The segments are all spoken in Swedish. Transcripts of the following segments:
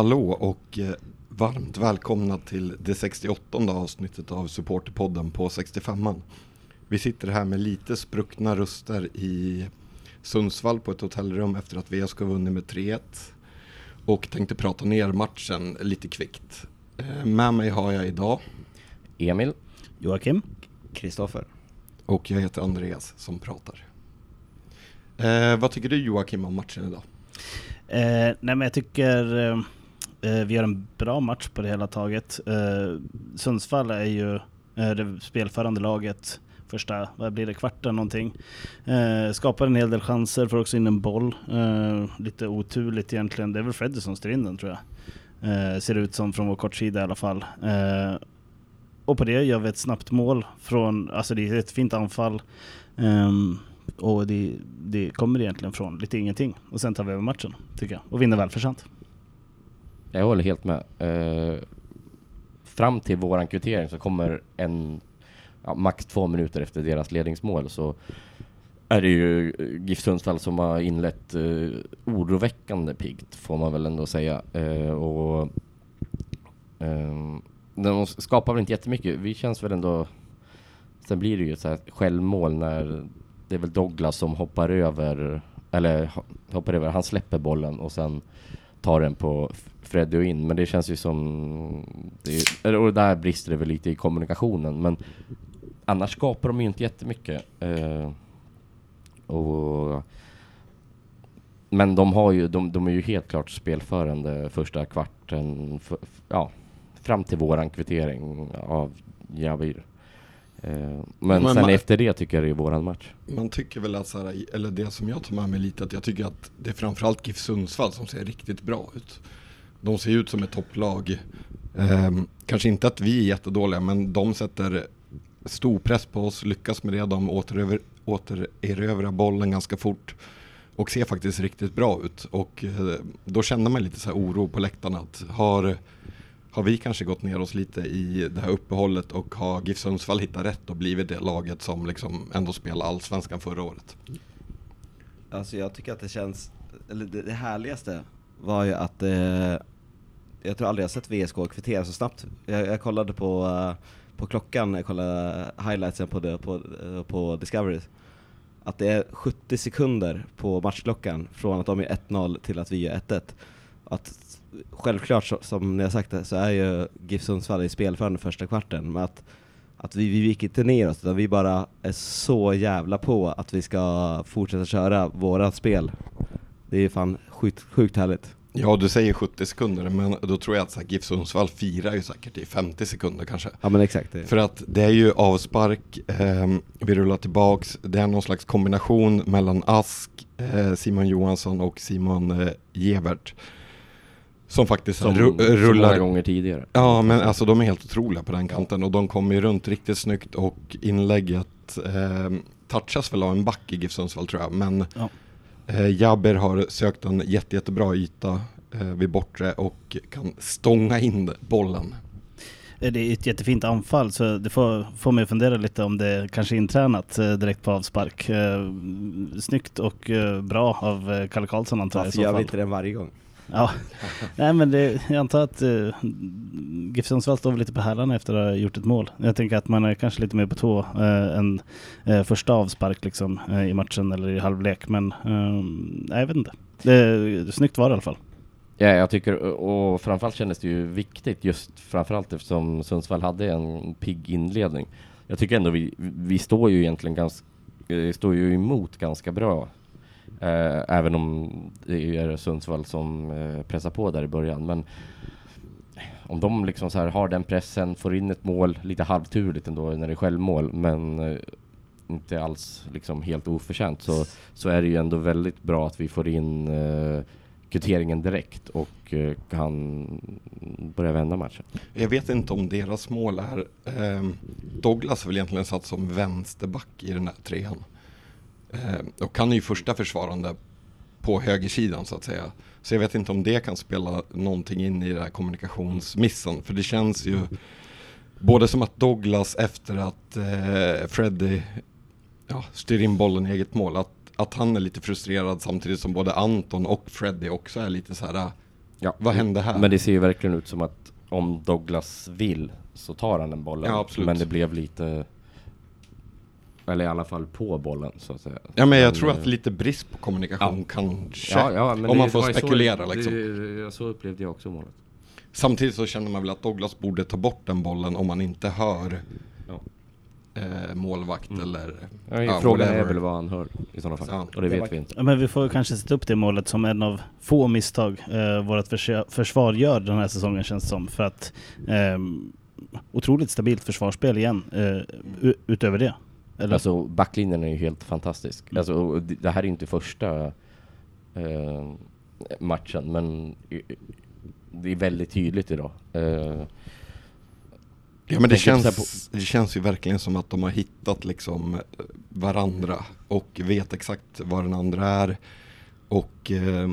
Hallå och eh, varmt välkomna till det 68 avsnittet av Supporterpodden på 65an. Vi sitter här med lite spruckna röster i Sundsvall på ett hotellrum efter att VSK vunnit med 3-1 och tänkte prata ner matchen lite kvickt. Eh, med mig har jag idag Emil, Joakim, Kristoffer. och jag heter Andreas som pratar. Eh, vad tycker du Joakim om matchen idag? Eh, nej men jag tycker eh, eh, Eh, vi gör en bra match på det hela taget. Eh, Sundsvall är ju eh, det spelförande laget första, vad blir det, kvarten någonting. Eh, skapar en hel del chanser, får också in en boll. Eh, lite oturligt egentligen. Det är väl Freddy som styr in den tror jag. Eh, ser det ut som från vår kortsida i alla fall. Eh, och på det gör vi ett snabbt mål från, alltså det är ett fint anfall. Ehm, och det, det kommer egentligen från lite ingenting. Och sen tar vi över matchen, tycker jag. Och vinner välförtjänt. Jag håller helt med. Eh, fram till våran kvittering så kommer en, ja, max två minuter efter deras ledningsmål så är det ju eh, GIF Sundsvall som har inlett eh, oroväckande piggt får man väl ändå säga. Eh, och eh, de skapar väl inte jättemycket. Vi känns väl ändå... Sen blir det ju så här självmål när det är väl Douglas som hoppar över, eller hoppar över, han släpper bollen och sen tar den på Freddy och in. Men det känns ju som... Det är, och där brister det väl lite i kommunikationen. Men annars skapar de ju inte jättemycket. Eh, och, men de, har ju, de, de är ju helt klart spelförande första kvarten, för, ja, fram till våran kvittering av Javir. Eh, men, Men sen man- efter det tycker jag det är våran match. Man tycker väl att, så här, eller det som jag tar med mig lite, att jag tycker att det är framförallt GIF Sundsvall som ser riktigt bra ut. De ser ut som ett topplag. Ehm, kanske inte att vi är jättedåliga, men de sätter stor press på oss, lyckas med det. De återöver, återerövrar bollen ganska fort och ser faktiskt riktigt bra ut. Och eh, då känner man lite så här oro på läktarna att har, har vi kanske gått ner oss lite i det här uppehållet och har GIF Sundsvall hittat rätt och blivit det laget som liksom ändå spelade allsvenskan förra året? Alltså jag tycker att det känns, eller det, det härligaste var ju att eh, jag tror aldrig jag sett VSK kvittera så snabbt. Jag, jag kollade på, eh, på klockan, jag kollade highlightsen på, det, på, eh, på Discovery. Att det är 70 sekunder på matchklockan från att de är 1-0 till att vi är 1-1. Att självklart så, som ni har sagt så är ju GIF Sundsvall i spelförande första kvarten, men att att vi, vi gick inte ner oss, utan vi bara är så jävla på att vi ska fortsätta köra vårat spel. Det är fan sjukt, sjukt härligt. Ja, du säger 70 sekunder, men då tror jag att GIF Sundsvall firar ju säkert i 50 sekunder kanske. Ja men exakt. Det. För att det är ju avspark, ehm, vi rullar tillbaks, det är någon slags kombination mellan Ask, eh, Simon Johansson och Simon eh, Gevert. Som faktiskt Som, ru- som många rullar. gånger tidigare. Ja, men alltså de är helt otroliga på den kanten och de kommer ju runt riktigt snyggt och inlägget eh, touchas väl av en back i GIF Sundsvall tror jag. Men Ja. eh, Jabber har sökt en jätte, jättebra yta eh, vid bortre och kan stånga in bollen. Det är ett jättefint anfall så det får, får mig att fundera lite om det kanske är intränat eh, direkt på avspark. Eh, Snyggt och eh, bra av Kalle Karlsson antar jag i Varför så gör vi fall. inte den varje gång? Ja, nej men det, jag antar att uh, GIF Sundsvall står lite på hälarna efter att ha gjort ett mål. Jag tänker att man är kanske lite mer på tå uh, än uh, första avspark liksom uh, i matchen eller i halvlek. Men uh, nej, jag vet inte. Det, snyggt var det i alla fall. Ja, jag tycker, och framförallt kändes det ju viktigt just framförallt eftersom Sundsvall hade en pigg inledning. Jag tycker ändå vi, vi står ju egentligen ganska, står ju emot ganska bra. Eh, även om det är Sundsvall som eh, pressar på där i början. Men om de liksom så här har den pressen, får in ett mål, lite halvturligt ändå när det är självmål, men eh, inte alls liksom helt oförtjänt så, så är det ju ändå väldigt bra att vi får in eh, kvitteringen direkt och eh, kan börja vända matchen. Jag vet inte om deras mål är... Eh, Douglas har väl egentligen satt som vänsterback i den här trean. Ehm, och han är ju första försvarande på högersidan så att säga. Så jag vet inte om det kan spela någonting in i den här kommunikationsmissen. För det känns ju både som att Douglas efter att eh, Freddy ja, styr in bollen i eget mål, att, att han är lite frustrerad samtidigt som både Anton och Freddy också är lite så här Ja. Vad hände här? Men det ser ju verkligen ut som att om Douglas vill så tar han den bollen. Ja, absolut. Men det blev lite... Eller i alla fall på bollen så att säga. ja men jag Men, tror eh, att lite brist på kommunikation Ja. kanske. Ja, ja, men om man det får var ju spekulera så, liksom. Det, så upplevde jag också målet. Samtidigt så känner man väl att Douglas borde ta bort den bollen om man inte hör Ja. eh, målvakt Mm. eller... Ja, frågan är väl vad han hör i sådana fall. Ja. Och det Det vet var- vi inte. Ja, men vi får kanske sätta upp det målet som en av få misstag eh, vårt försvar gör den här säsongen känns det som. För att ehm, otroligt stabilt försvarsspel igen eh, utöver det. Eller? Alltså backlinjen är ju helt fantastisk. Mm. Alltså, det här är inte första eh, matchen, men det är väldigt tydligt idag. Eh, Ja men det känns, det känns ju verkligen som att de har hittat liksom eh, varandra och vet exakt var den andra är. Och eh,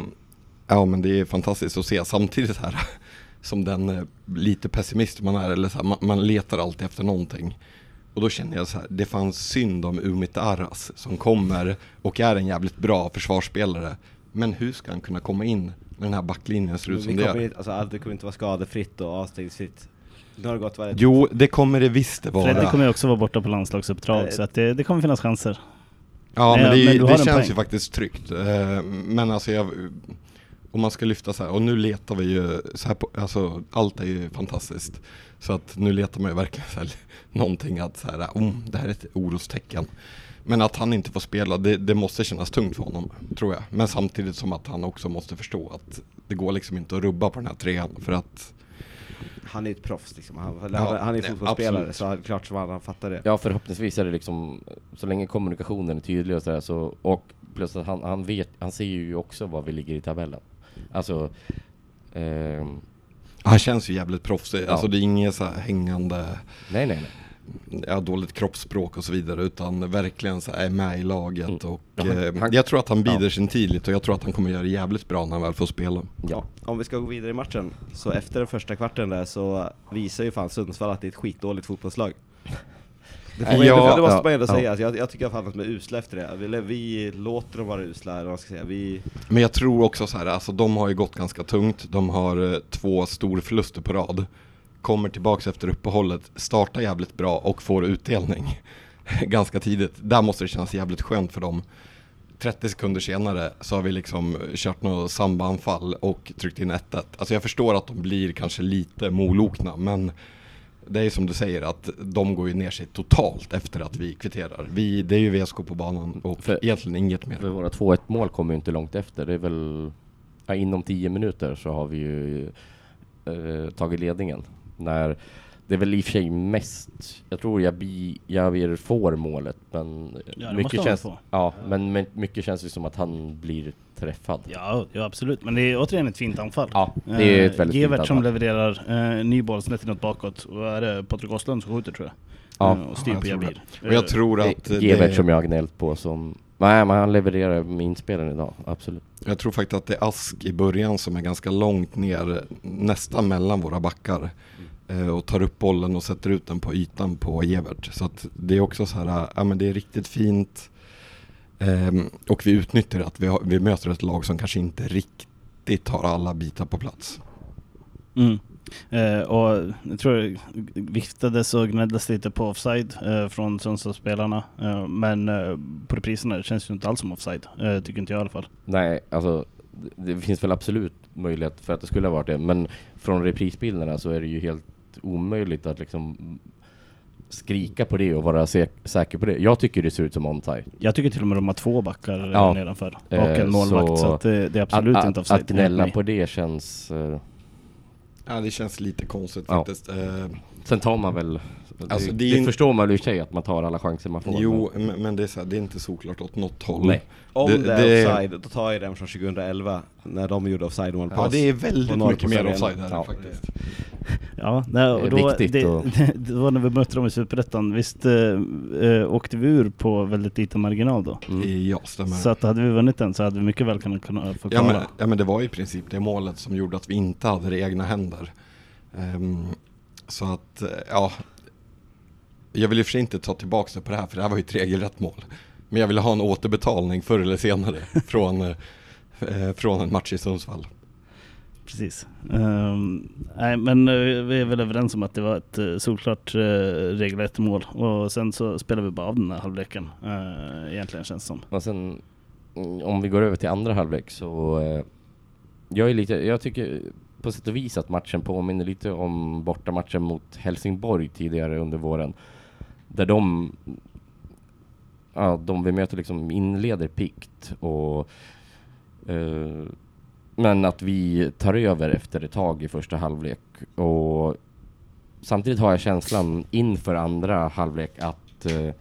ja men det är fantastiskt att se samtidigt här som den eh, lite pessimist man är eller så här, man, man letar alltid efter någonting. Och då känner jag så här, det fanns synd om Umit Aras som kommer och är en jävligt bra försvarsspelare. Men hur ska han kunna komma in när den här backlinjen ser ut som det kommer gör? inte, alltså, allt- det kommer inte vara skadefritt och avstängningsfritt. Nu har det gått. Jo, det kommer det visst det vara. Fredrik kommer ju också vara borta på landslagsuppdrag Eh, så att det, det kommer finnas chanser. Ja Men- men det, men det känns poäng. ju faktiskt tryggt. Eh, Men alltså jag, om man ska lyfta så här, och nu letar vi ju så här på, alltså allt är ju fantastiskt. Så att nu letar man ju verkligen så här, någonting att så här, oh, det här är ett orostecken. Men att han inte får spela, det, det måste kännas tungt för honom, tror jag. Men samtidigt som att han också måste förstå att det går liksom inte att rubba på den här trean för att Han är ett proffs liksom. Han, Ja, han, är fotbollsspelare absolut. så han, klart som han, han fattar det. ja, förhoppningsvis är det liksom, så länge kommunikationen är tydlig och sådär så, och plus att han, han vet, han ser ju också var vi ligger i tabellen. Alltså, ehm, han känns ju jävligt proffsig. Ja. Alltså det är inget så här hängande nej nej nej. ja, dåligt kroppsspråk och så vidare utan verkligen så är med i laget Mm. och Ja, han- eh, han- jag tror att han bider Ja. sin tid lite och jag tror att han kommer göra det jävligt bra när han väl får spela. Ja. Om vi ska gå vidare i matchen, så efter den första kvarten där så visar ju fan Sundsvall att det är ett skitdåligt fotbollslag. Det, får man, Ja, det, måste man ändå ja. säga, alltså, jag, jag tycker att de är usla efter det. Vi, vi låter dem vara usla, eller vad man ska säga. Vi, Men jag tror också så här, alltså de har ju gått ganska tungt. De har eh, två storförluster på rad. Kommer tillbaks efter uppehållet, startar jävligt bra och får utdelning ganska tidigt. Där måste det kännas jävligt skönt för dem. 30 sekunder senare så har vi liksom kört något sambanfall och tryckt in 1-1. Alltså jag förstår att de blir kanske lite molokna men det är som du säger att de går ju ner sig totalt efter att vi kvitterar. Vi, det är ju VSK på banan och För- egentligen inget mer. För våra 2-1 mål kommer ju inte långt efter. Det är väl, ja, inom 10 minuter så har vi ju eh, tagit ledningen. När, det är väl i och för sig mest, jag tror Jabi, Javier får målet men Ja, det mycket känns, få. ja, men, men mycket känns det som att han blir träffad. Ja, ja, absolut. Men det är återigen ett fint anfall. Ja, det är ett väldigt Eh, Gevert fint som anfall. levererar eh, ny boll snett inåt bakåt. Och är det Patrik Åslund som skjuter tror jag. Ja. Eh, och styr Ja, på jag tror Jabir. Och jag tror Det att är Gevert det, som jag har gnällt på som, nej men han levererar med inspelen idag, absolut. Jag tror faktiskt att det är Ask i början som är ganska långt ner, nästan mellan våra backar. Eh, och tar upp bollen och sätter ut den på ytan på Evert. Så att det är också så här, ja men det är riktigt fint. Ehm, och vi utnyttjar att vi, har, vi möter ett lag som kanske inte riktigt har alla bitar på plats. Mm. Eh, och jag tror det viftades och gnälldes lite på offside eh, från Sundsvallsspelarna. Eh, men eh, på repriserna känns det ju inte alls som offside. Eh, tycker inte jag i alla fall. Nej, alltså det, det finns väl absolut möjlighet för att det skulle ha varit det, men från reprisbilderna så är det ju helt omöjligt att liksom skrika på det och vara sä- säker på det. Jag tycker det ser ut som onside. Jag tycker till och med de har två backar ja. Ja. nedanför. Och Eh, en målvakt. Så, så att det, det är absolut att, inte att, offside. att gnälla på det känns... eh, Ja det känns lite konstigt Ja. faktiskt. Ehm, sen tar man väl... Alltså, det, det det in- förstår man ju i och för sig att man tar alla chanser man får. jo men, men det är så här, det är inte såklart åt något håll. Nej. om Det- det, är det- offside, då tar jag den från 2011, när de gjorde offside-mål på Ja oss. det är väldigt mycket mer offside här Ja. faktiskt. Ja, nej, och då, det, och- det, det var när vi mötte dem i Superettan. Visst eh, eh, åkte vi ur på väldigt liten marginal då. Mm. Ja stämmer. Så att hade vi vunnit den så hade vi mycket väl kunnat, kunnat få Ja kvala. men, ja men det var i princip det målet som gjorde att vi inte hade det i egna händer. Ehm, så att, eh, ja. Jag vill och för sig inte ta tillbaka det på det här för det här var ju ett regelrätt mål. Men jag ville ha en återbetalning förr eller senare från, eh, eh, från en match i Sundsvall. Precis. Ehm, nej, men eh, vi är väl överens om att det var ett uh, solklart uh, regel ett mål. Och sen så spelar vi bara av den här halvleken. Uh, egentligen känns det som. Och sen mm, om vi går över till andra halvlek så eh, jag är lite, jag tycker på sätt och vis att matchen påminner lite om bortamatchen mot Helsingborg tidigare under våren. Där de, ja, de vi möter liksom inleder pikt och eh, men att vi tar över efter ett tag i första halvlek och samtidigt har jag känslan inför andra halvlek att eh,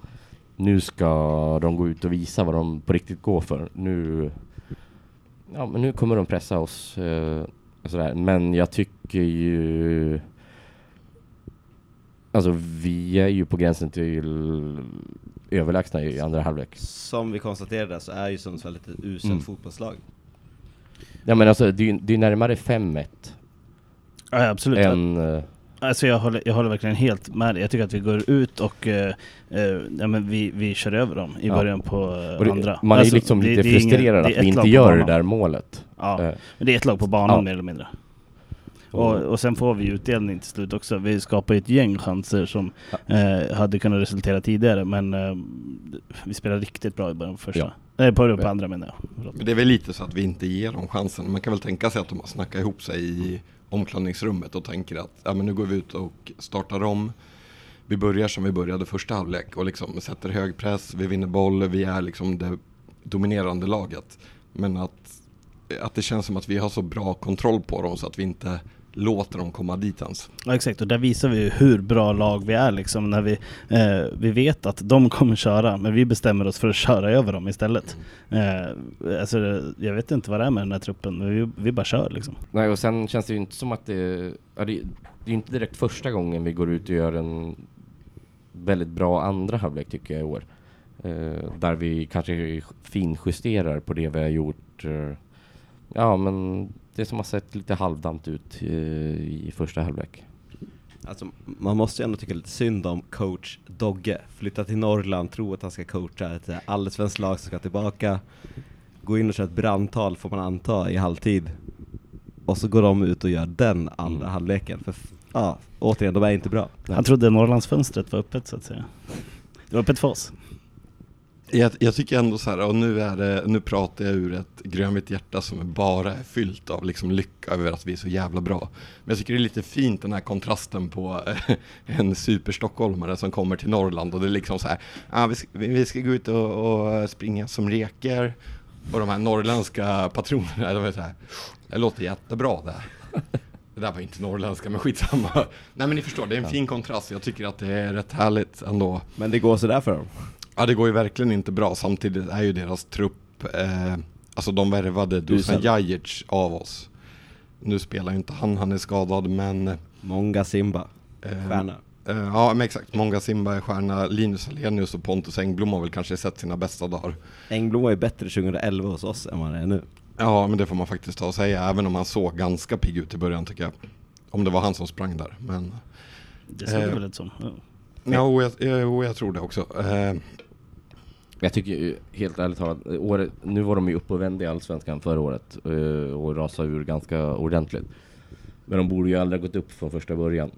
nu ska de gå ut och visa vad de på riktigt går för. Nu, ja, men nu kommer de pressa oss. Eh, och sådär. Men jag tycker ju... Alltså vi är ju på gränsen till överlägsna i andra halvlek. Som vi konstaterade så är ju Sundsvall ett uselt Mm. fotbollslag. Ja men alltså det är ju närmare 5-1 Ja, absolut. än... eh, Alltså jag håller, jag håller verkligen helt med dig. Jag tycker att vi går ut och eh, eh, ja, men vi, vi kör över dem i Ja. början på eh, det, andra. Man är Alltså, liksom det- lite det frustrerad är att vi inte gör det där målet. Ja, Eh, men det är ett lag på banan Ja. mer eller mindre. Och, och sen får vi utdelning till slut också. Vi skapar ju ett gäng chanser som eh, hade kunnat resultera tidigare men eh, vi spelar riktigt bra i början på första. Nej, på, på andra menar jag. Det är väl lite så att vi inte ger dem chansen. Man kan väl tänka sig att de har snackat ihop sig i omklädningsrummet och tänker att ja, men nu går vi ut och startar om. Vi börjar som vi började första halvlek och liksom sätter hög press, vi vinner boll, vi är liksom det dominerande laget. Men att, att det känns som att vi har så bra kontroll på dem så att vi inte låter dem komma dit ens. Ja, exakt, och där visar vi hur bra lag vi är liksom när vi, eh, vi vet att de kommer köra, men vi bestämmer oss för att köra över dem istället. Eh, alltså, jag vet inte vad det är med den här truppen, men vi, vi bara kör liksom. Nej och sen känns det ju inte som att det... Ja, det, det är inte direkt första gången vi går ut och gör en väldigt bra andra halvlek tycker jag i år. Eh, där vi kanske finjusterar på det vi har gjort. Eh, ja men det som har sett lite halvdant ut eh, i första halvlek. Alltså, man måste ju ändå tycka lite synd om coach Dogge. Flytta till Norrland, tro att han ska coacha ett eh, allsvenskt lag som ska tillbaka. Gå in och köra ett brandtal får man anta i halvtid. Och så går de ut och gör den andra Mm. halvleken. För ja, återigen, de är inte bra. Han trodde Norrlandsfönstret var öppet så att säga. Det var öppet för oss. Jag, jag tycker ändå så här, och nu, är det, nu pratar jag ur ett grönvitt hjärta som bara är fyllt av liksom lycka över att vi är så jävla bra. Men jag tycker det är lite fint den här kontrasten på eh, en superstockholmare som kommer till Norrland och det är liksom så här, ah, vi, ska, vi ska gå ut och, och springa som reker och de här norrländska patronerna, de är så här, det låter jättebra det. Det där var inte norrländska, men skitsamma. Nej men ni förstår, det är en fin kontrast. Jag tycker att det är rätt härligt ändå. Men det går sådär för dem. Ja det går ju verkligen inte bra. Samtidigt är ju deras trupp, eh, alltså de värvade Dusan. Jajic av oss. Nu spelar ju inte han, han är skadad men... Många Simba, Eh, stjärna. eh, ja men exakt, Många Simba är stjärna. Linus Alenius och Pontus Engblom har väl kanske sett sina bästa dagar. Engblom var ju bättre 2011 hos oss än vad han är nu. Ja men det får man faktiskt ta och säga, även om han såg ganska pigg ut i början tycker jag. Om det var han som sprang där, men... Det såg Eh. det väl ut som. Ja. Ja, jag, jo, jag tror det också. Eh, Jag tycker ju, helt ärligt talat, året, nu var de ju uppe och vände i Allsvenskan förra året eh, och rasade ur ganska ordentligt. Men de borde ju aldrig ha gått upp från första början.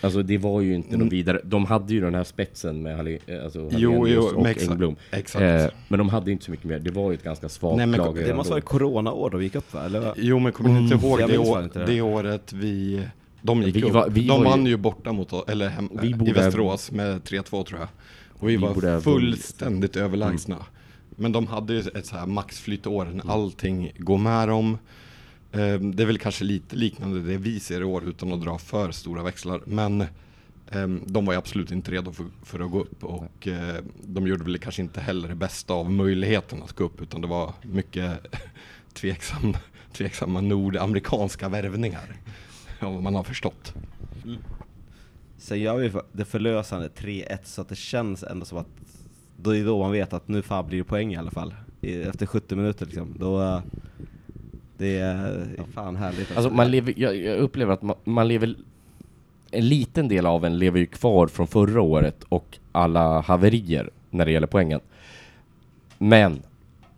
Alltså det var ju inte Mm. någon vidare, de hade ju den här spetsen med Halle, eh, alltså Jo, jo, och men exakt. Engblom. exakt. Eh, men de hade inte så mycket mer, det var ju ett ganska svagt Nej, men lag det måste då. vara corona-år då vi gick upp va? Eller? Jo men kommer ni inte Mm, ihåg det, år, inte det. det året vi... De gick Vi upp. var- vi de var ju- vann ju borta mot oss, eller hem, Vi i Västerås med 3-2 tror jag. Och vi, Vi var vunnit. fullständigt överlägsna. Men de hade ju ett så här maxflyttår Mm. när allting går med dem. Ehm, Det är väl kanske lite liknande det vi ser i år utan att dra för stora växlar. Men ehm, de var ju absolut inte redo för, för att gå upp och eh, de gjorde väl kanske inte heller det bästa av möjligheten att gå upp utan det var mycket tveksam, tveksamma nordamerikanska värvningar. Om man har förstått. Sen gör vi det förlösande 3-1 så att det känns ändå som att då är då man vet att nu fan blir det poäng i alla fall. Efter 70 minuter liksom. Då, eh, det är fan härligt. Alltså man lever, jag, jag upplever att man, man lever, en liten del av en lever ju kvar från förra året och alla haverier när det gäller poängen. Men,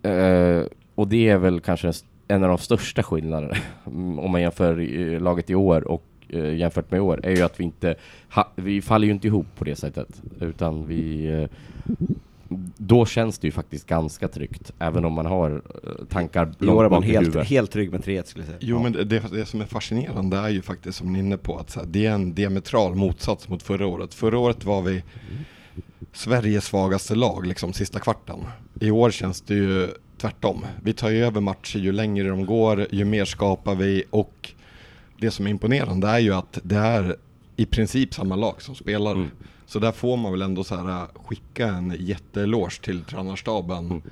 eh, och det är väl kanske en av de största skillnaderna om man jämför eh, laget i år och eh, jämfört med i år är ju att vi inte, ha, vi faller ju inte ihop på det sättet utan vi eh, då känns det ju faktiskt ganska tryggt, även om man har eh, tankar I år är man bak i helt, helt trygg med 3 skulle jag säga. Jo men det, det, det som är fascinerande är ju faktiskt som ni är inne på att så här, det är en diametral motsats mot förra året. Förra året var vi Sveriges svagaste lag liksom sista kvarten. I år känns det ju tvärtom. Vi tar ju över matcher ju längre de går, ju mer skapar vi och det som är imponerande är ju att det är i princip samma lag som spelar. Mm. Så där får man väl ändå så här skicka en jätteeloge till tränarstaben Mm.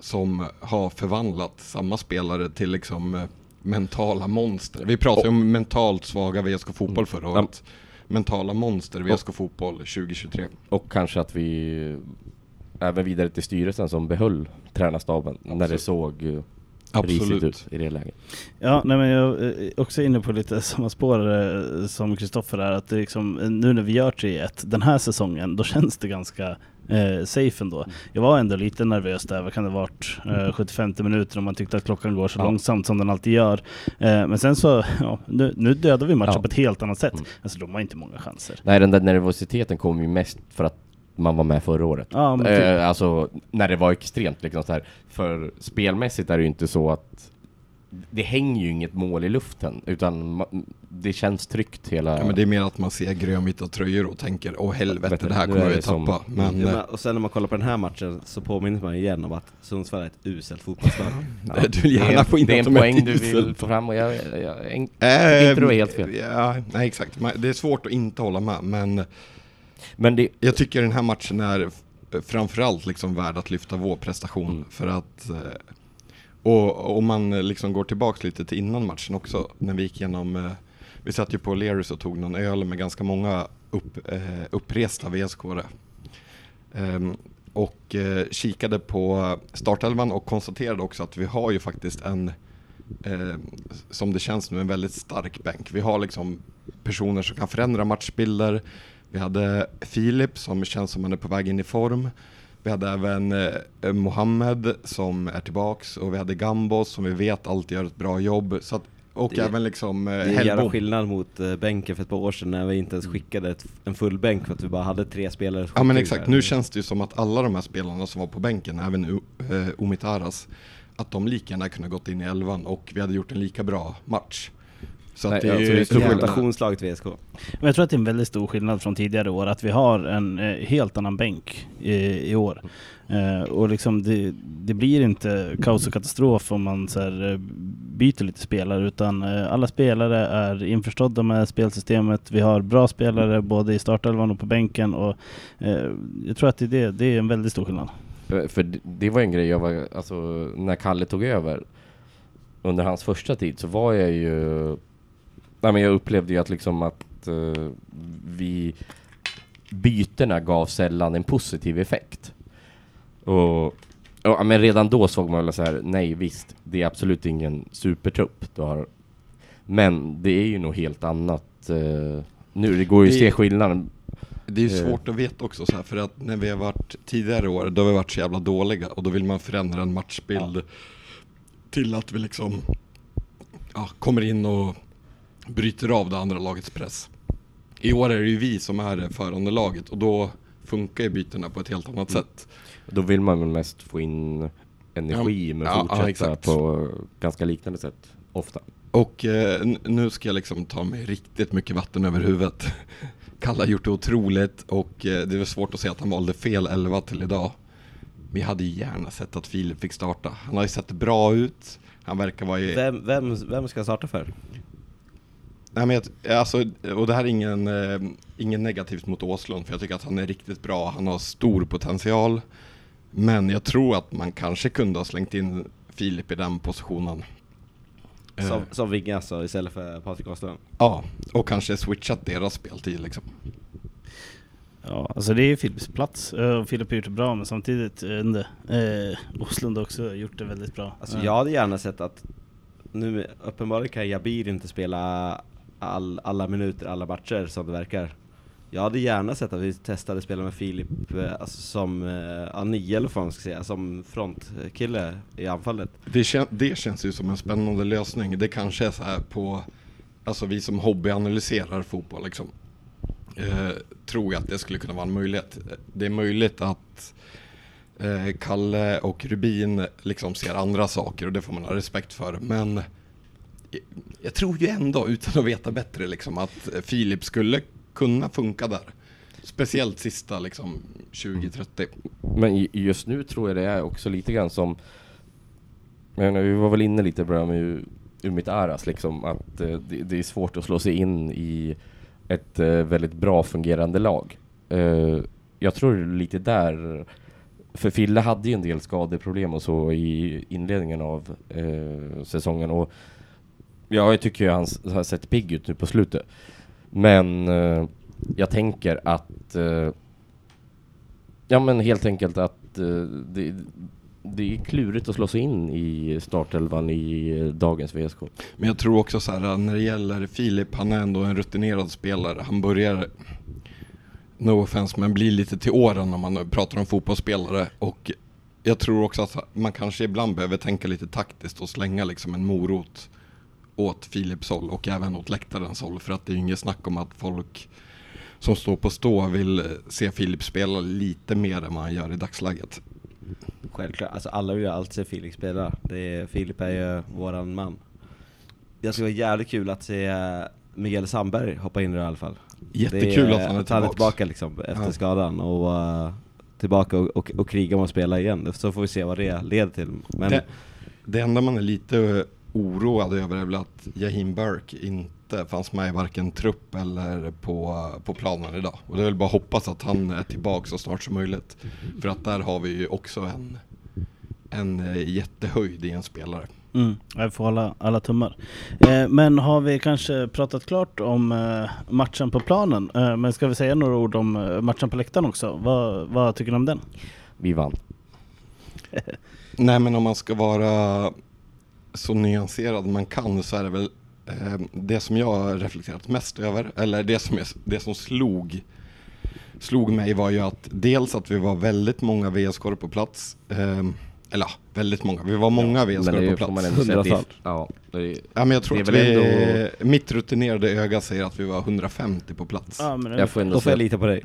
som har förvandlat samma spelare till liksom eh, mentala monster. Vi pratade ju om mentalt svaga VSK Fotboll förra Ja. året. Mentala monster VSK Fotboll 2023. Och kanske att vi även vidare till styrelsen som behöll tränarstaben när det Absolut. såg risigt Absolut. ut i det läget. Ja, nej, men jag är också inne på lite samma spår eh, som Kristoffer är, att liksom, eh, nu när vi gör 3-1 den här säsongen, då känns det ganska eh, safe ändå. Jag var ändå lite nervös där, vad kan det ha varit, eh, 75 minuter om man tyckte att klockan går så Ja. långsamt som den alltid gör. Eh, men sen så, ja, nu, nu dödar vi matchen Ja. på ett helt annat sätt. Mm. Alltså de har inte många chanser. Nej, den där nervositeten kom ju mest för att man var med förra året. Ja, men typ- Eh, alltså, när det var extremt liksom så här. För spelmässigt är det ju inte så att det hänger ju inget mål i luften, utan det känns tryggt hela... Ja, men det är mer att man ser grönvita tröjor och tänker åh helvete Vet du, det här kommer vi det som- tappa. Men Ja, eh, men, och sen när man kollar på den här matchen så påminner man igen om att Sundsvall är ett uselt fotbollslag. Ja. du vill Det är- gärna få in Det är en de är poäng du vill få fram och jag, jag, jag, jag Eh, tycker inte du är helt fel. Ja, nej exakt. Det är svårt att inte hålla med. Men Men det, jag tycker den här matchen är framförallt liksom värd att lyfta vår prestation. Mm. För att, eh, och om man liksom går tillbaks lite till innan matchen också, när vi gick igenom, eh, vi satt ju på Lerus och tog någon öl med ganska många upp, eh, uppresta vsk Ehm, och kikade på startelvan och konstaterade också att vi har ju faktiskt en, eh, som det känns nu, en väldigt stark bänk. Vi har liksom personer som kan förändra matchbilder. Vi hade Filip som känns som han är på väg in i form. Vi hade även eh, Mohammed som är tillbaks och vi hade Gambos som vi vet alltid gör ett bra jobb. Så att, och Det- även liksom eh, Det är jävla skillnad mot eh, bänken för ett par år sedan när vi inte ens skickade ett, en full bänk för att vi bara hade tre spelare Ja men exakt, där. nu känns det ju som att alla de här spelarna som var på bänken, även eh, Umitaras, att de lika gärna kunde gått in i elvan och vi hade gjort en lika bra match. Så Nej, att det är alltså, ju. Rotationsslaget VSK. Men jag tror att det är en väldigt stor skillnad från tidigare år, att vi har en eh, helt annan bänk i, i år. Eh, och liksom det, det blir inte kaos och katastrof om man så här, eh, byter lite spelare, utan eh, alla spelare är införstådda med spelsystemet. Vi har bra spelare både i startelvan och på bänken och eh, jag tror att det, är det, det är en väldigt stor skillnad. För det var en grej jag var, alltså när Kalle tog över under hans första tid så var jag ju, nej men jag upplevde ju att liksom att eh, vi, bytena gav sällan en positiv effekt. Och, ja, men redan då såg man väl så här, nej visst, det är absolut ingen supertrupp du har. Men det är ju nog helt annat. eh, nu, det går ju att Det- se skillnaden. Det är ju Eh. svårt att veta också så här, för att när vi har varit tidigare år, då har vi varit så jävla dåliga och då vill man förändra en matchbild till att vi liksom ja, kommer in och bryter av det andra lagets press. I år är det ju vi som är det förande laget och då funkar ju bytena på ett helt annat Mm. sätt. Då vill man väl mest få in energi Ja, ja, fortsätta exakt. på ganska liknande sätt, ofta. Och eh, nu ska jag liksom ta mig riktigt mycket vatten över huvudet. Kalle har gjort det otroligt och eh, det är svårt att säga att han valde fel 11 till idag. Men jag hade gärna sett att Filip fick starta. Han har ju sett bra ut. Han verkar vara i... Vem, vem, vem ska jag starta för? Nej, men jag, alltså, och det här är ingen, eh, ingen negativt mot Åslund för jag tycker att han är riktigt bra. Han har stor potential. Men jag tror att man kanske kunde ha slängt in Filip i den positionen. Eh, Som, som vinge alltså istället för Patrik Åström? Ja, och kanske switchat deras speltid liksom. Ja, alltså det är Filips plats eh, och Filip har gjort det bra men samtidigt, jag vet inte, eh, Åslund har också gjort det väldigt bra. Alltså Eh, jag hade gärna sett att nu uppenbarligen kan Jabir inte spela all, alla minuter, alla matcher som det verkar. Jag hade gärna sett att vi testade spela med Filip eh, alltså som, eh, ja, nio eller vad man ska säga, som frontkille i anfallet. Det, kän, det känns ju som en spännande lösning. Det kanske är så här på, alltså vi som hobbyanalyserar fotboll liksom, eh, tror jag att det skulle kunna vara en möjlighet. Det är möjligt att eh, Kalle och Rubin liksom ser andra saker och det får man ha respekt för. Men jag tror ju ändå, utan att veta bättre, liksom, att Filip skulle kunna funka där. Speciellt sista liksom 20-30. Men just nu tror jag det är också lite grann som jag menar, vi var väl inne lite på det här med Umit Aras liksom att eh, det, det är svårt att slå sig in i ett eh, väldigt bra fungerande lag. Eh, jag tror lite där för Fille hade ju en del skadeproblem och så i inledningen av eh, säsongen och jag tycker ju han har sett pigg ut nu på slutet. Men eh, jag tänker att eh, Ja men helt enkelt att eh, det, det är klurigt att slå sig in i startelvan i eh, dagens VSK. Men jag tror också så här eh, när det gäller Filip, han är ändå en rutinerad spelare. Han börjar, no offense, men blir lite till åren när man pratar om fotbollsspelare. Och jag tror också att man kanske ibland behöver tänka lite taktiskt och slänga liksom en morot åt Filips håll och även åt läktarens håll. För att det är ju inget snack om att folk som står på stå vill se Filip spela lite mer än vad han gör i dagsläget. Självklart, alltså alla vill ju alltid se Filip spela. Det är, Filip är ju våran man. Det skulle vara jävligt kul att se eh, Miguel Sandberg hoppa in i det i alla fall. Jättekul det att han är tillbaka. tillbaka liksom efter Ja. skadan och uh, tillbaka och, och, och kriga om att spela igen. Så får vi se vad det leder till. Men Det, det enda man är lite oroad över är väl att Jahim Burke inte fanns med i varken trupp eller på, på planen idag. Och det är väl bara att hoppas att han är tillbaka så snart som möjligt. För att där har vi ju också en, en eh, jättehöjd i en spelare. Mm, jag får hålla alla tummar. Eh, men har vi kanske pratat klart om eh, matchen på planen? Eh, men ska vi säga några ord om eh, matchen på läktaren också? Vad, vad tycker ni om den? Vi vann. Nej men om man ska vara så nyanserad man kan så är det väl eh, det som jag har reflekterat mest över, eller det som, är, det som slog, slog mig var ju att dels att vi var väldigt många VSK på plats, eh, eller ja, väldigt många, vi var många VSK Men det på plats. ändå Hundratal. ja, det är, Ja men jag tror det att vi, väl mitt rutinerade öga säger att vi var 150 på plats. men, jag får ändå då får jag lita på dig.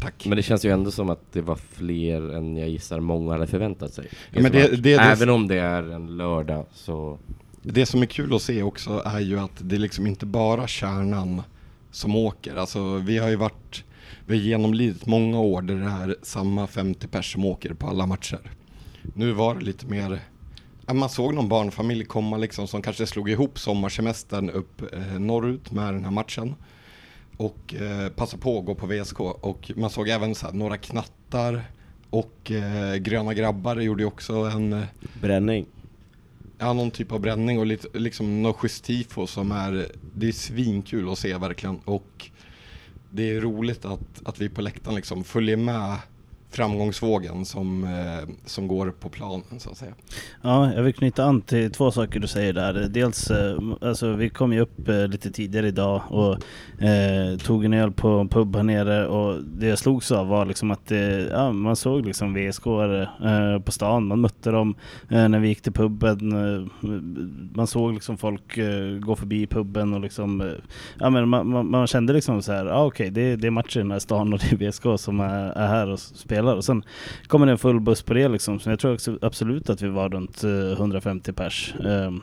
Tack. Men det känns ju ändå som att det var fler än jag gissar många hade förväntat sig. Ja, men det- det- det- Även om det är en lördag så... Det som är kul att se också är ju att det är liksom inte bara kärnan som åker. Alltså vi har ju varit, vi har genomlidit många år där det är samma 50 pers som åker på alla matcher. Nu var det lite mer, man såg någon barnfamilj komma liksom som kanske slog ihop sommarsemestern upp eh, norrut med den här matchen. Och eh, passa på att gå på VSK och man såg även så här, några knattar och eh, Gröna Grabbar gjorde ju också en eh, Bränning. Ja, någon typ av bränning och lite, liksom något schysst tifo som är, det är svinkul att se verkligen och det är roligt att, att vi på läktaren liksom följer med framgångsvågen som, eh, som går på planen så att säga. Ja, jag vill knyta an till två saker du säger där. Dels, eh, alltså vi kom ju upp eh, lite tidigare idag och eh, tog en öl på en pub här nere och det jag slogs av var liksom att eh, ja, man såg liksom VSK eh, på stan, man mötte dem eh, när vi gick till puben. Eh, man såg liksom folk eh, gå förbi puben och liksom, eh, ja men man, man, man kände liksom så här, ah, okej det, det är matcher i den här stan och det är VSK som är, är här och spelar. Och sen kommer det en full buss på det liksom. Så jag tror också absolut att vi var runt eh, 150 pers. Ehm,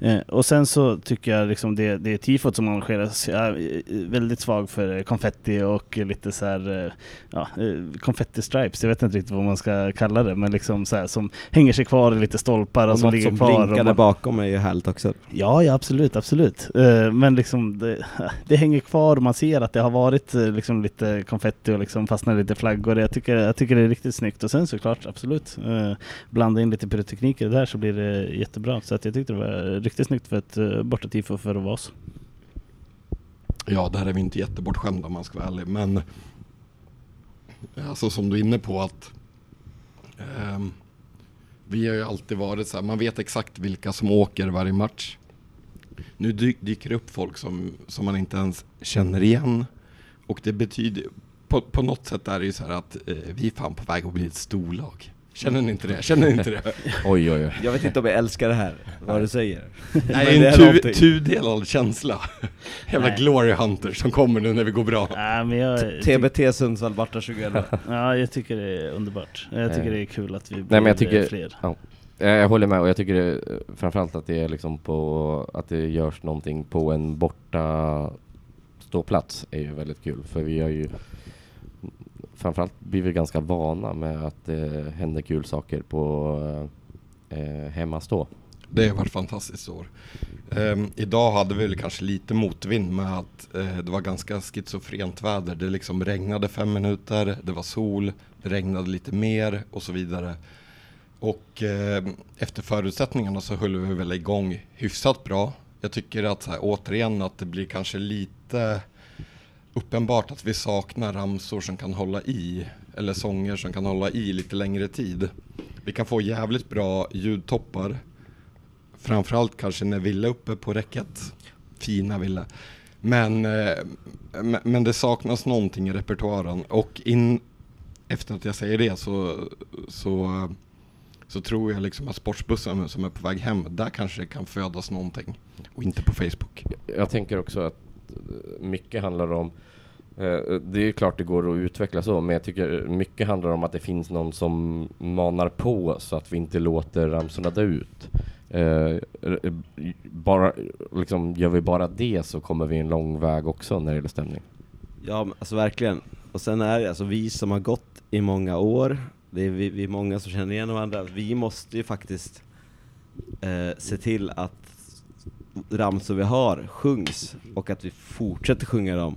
eh, och sen så tycker jag liksom det, det är tifot som arrangeras. Jag är eh, väldigt svag för eh, konfetti och lite så här, eh, ja, eh, konfetti stripes. Jag vet inte riktigt vad man ska kalla det, men liksom så här som hänger sig kvar i lite stolpar och, Och som ligger som kvar. och man- bakom är ju härligt också. Ja, ja absolut, absolut. Eh, men liksom det, det hänger kvar och man ser att det har varit liksom lite konfetti och liksom fastnat lite flaggor. Jag tycker, jag tycker det är riktigt snyggt. Och sen såklart, absolut, eh, blanda in lite pyrotekniker där så blir det jättebra. Så att jag tyckte det var Eh, riktigt snyggt för ett eh, bortatifo för att vara oss. Ja, där är vi inte jättebortskämda om man ska vara ärlig, men eh, alltså som du är inne på att eh, vi har ju alltid varit så här, man vet exakt vilka som åker varje match. Nu dyker det upp folk som, som man inte ens känner igen Och det betyder, på, på något sätt är det ju så här att eh, vi är fan på väg att bli ett storlag. Känner ni inte det? Känner ni inte det? Oj, oj, oj. Jag vet inte om jag älskar det här, vad du säger. Nej, Men det är en tu, tudelad känsla. Jävla Nej. glory hunter som kommer nu när vi går bra. Nej, men jag, TBT Sundsvall Barta 2011. ja, jag tycker det är underbart. Jag tycker Eh. det är kul att vi blir Nej men jag tycker, fler. ja, Eh, jag håller med och jag tycker det, eh, framförallt att det är liksom på, att det görs någonting på en borta ståplats är ju väldigt kul för vi har ju framförallt blir vi ganska vana med att det händer kul saker på eh, eh, hemmastå. Det har varit fantastiskt år. Um, idag hade vi väl kanske lite motvind med att uh, det var ganska schizofrent väder. Det liksom regnade fem minuter, det var sol, det regnade lite mer och så vidare. Och uh, efter förutsättningarna så höll vi väl igång hyfsat bra. Jag tycker att så här, återigen att det blir kanske lite uppenbart att vi saknar ramsor som kan hålla i, eller sånger som kan hålla i lite längre tid. Vi kan få jävligt bra ljudtoppar, framförallt kanske när Ville är uppe på räcket. Fina Ville. Men, eh, men- det saknas någonting i repertoaren och in, efter att jag säger det så, så, så tror jag liksom att sportsbussen som är på väg hem, där kanske det kan födas någonting. Och inte på Facebook. Jag tänker också att mycket handlar om eh, det är klart det går att utveckla så, men jag tycker mycket handlar om att det finns någon som manar på så att vi inte låter ramsorna dö ut. Eh, bara, liksom, gör vi bara det så kommer vi en lång väg också när det gäller stämning. Ja, alltså verkligen. Och sen är det alltså vi som har gått i många år, det är vi, vi är många som känner igen varandra, vi måste ju faktiskt eh, se till att ramsor vi har sjungs och att vi fortsätter sjunga dem.